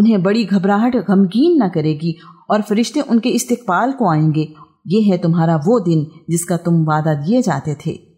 उन्हें बड़ी घबराहट, गमगीन न करेगी और फरिश्ते उनके इस्तेकबाल को आएँगे। ये है तुम्हारा वो दिन जिसका तुम वादा दिए जाते थे।